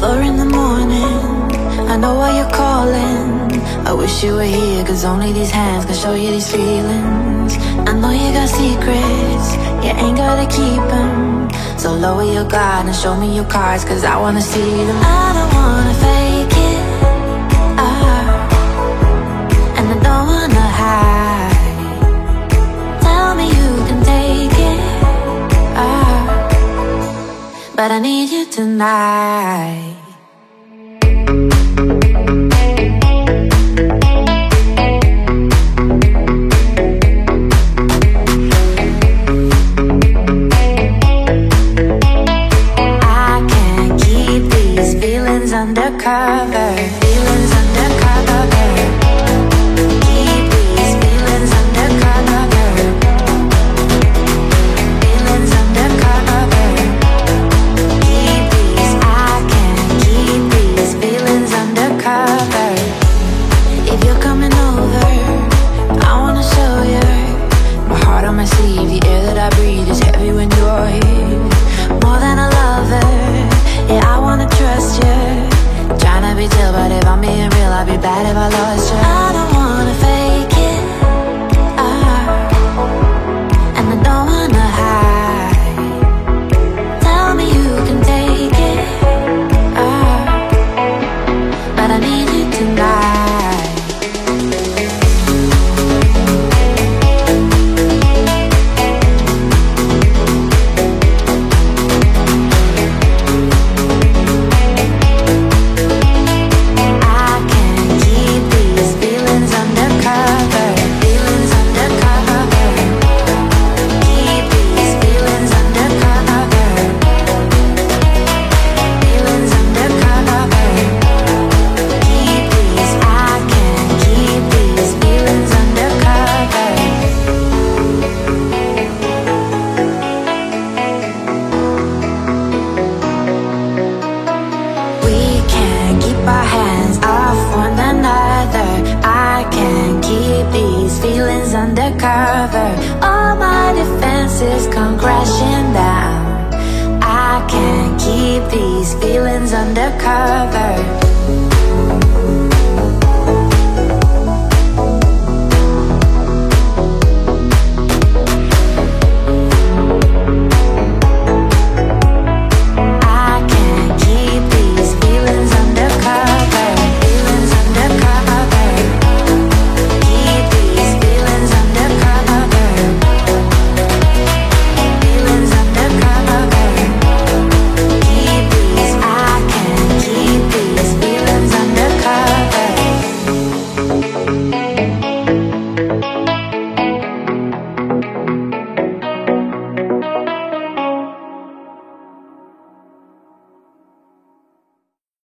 Four in the morning, I know why you're calling. I wish you were here, cause only these hands can show you these feelings. I know you got secrets, you ain't gotta keep them So lower your guard and show me your cards, cause I wanna see them. but I need you tonight. I can't keep these feelings undercover. tonight. undercover.